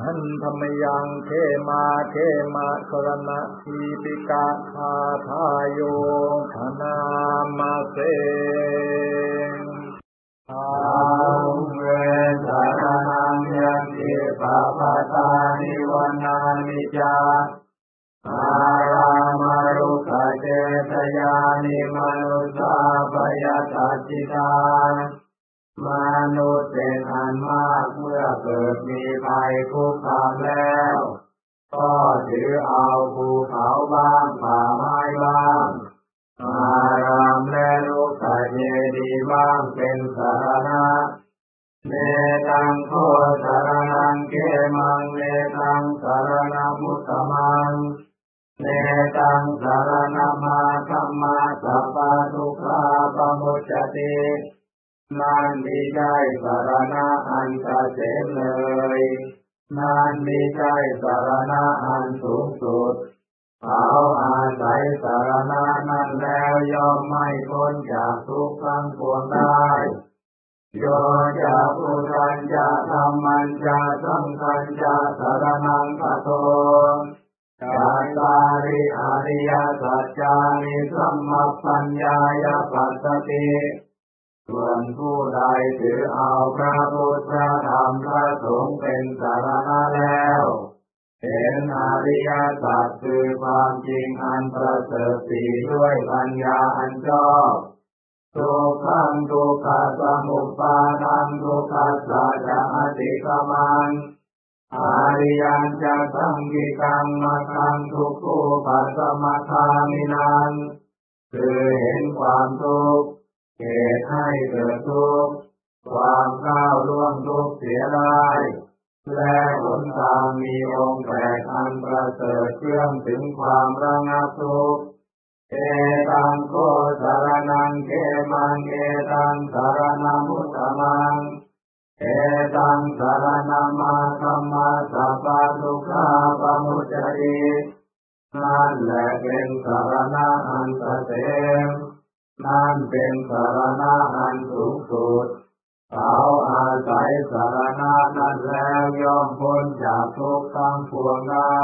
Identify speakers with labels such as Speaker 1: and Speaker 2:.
Speaker 1: อันธรรมยังเทมาเทมาสรณะทีปิกาคาทายโยธนามาเสอาเวสารนังยันติปะปะตานิวนานิจาอารามารุขเจตยานิมนุสาปยตัจิตามนุษย์เป็นอันมา เกิดมีภัยคุกคามแล้ว ก็ถือเอาภูเขาบ้างป่าไม้บ้างอารามและลูกตะเยดีบ้างเป็นสารณะเนตังโคสารนังเกมังเนตังสารณมุตตมังเนตังสารณมาคัมมาสัพพะทุกขาปมุจจ ตินั่นมีใจสารณะอันเกษมเลยนั่นมีใจสารณะอันสูงสุด เขาอาศัยสารณะนั้นแล้วย่อมไม่พ้นจากทุกข์ทั้งปวงได้โยจะพุทธันจะธรรมันจะสังฆันจะสารนังกัโตจาตาริอริยสัจจานิสัมมาปัญญายปัสสติ ส่วนผู้ใดถือเอาพระพุทธธรรมพระสงฆ์เป็นสารณะแล้วเห็นอริยสัจคือความจริงอันประเสริฐสีด้วยปัญญาอันชอบทุกขังทุกขสมุปาทังทุกขสสะจะอติกมังอริยันจะสังกิกังมาคังทุกขุปัสมาทามินังคือเห็นความทุกข์ เหตุให้เกิดทุกข์ความก้าวล่วงทุกข์เสียได้และหนทางมีองค์แปดอันประเสริฐเครื่องถึงความระงับทุกข์เอตังโคสารนังเกมังเอตังสารนามุตตมังเอตังสารนามาคัมมาสัพพทุกขาปมุจจตินั่นแหละเป็นสารณะอันเกษม นั่นเป็นสารณะอันสูงสุดเขาอาศัยสารณะนั้นแล้วย่อมพ้นจากทุกข์ทั้งปวงได้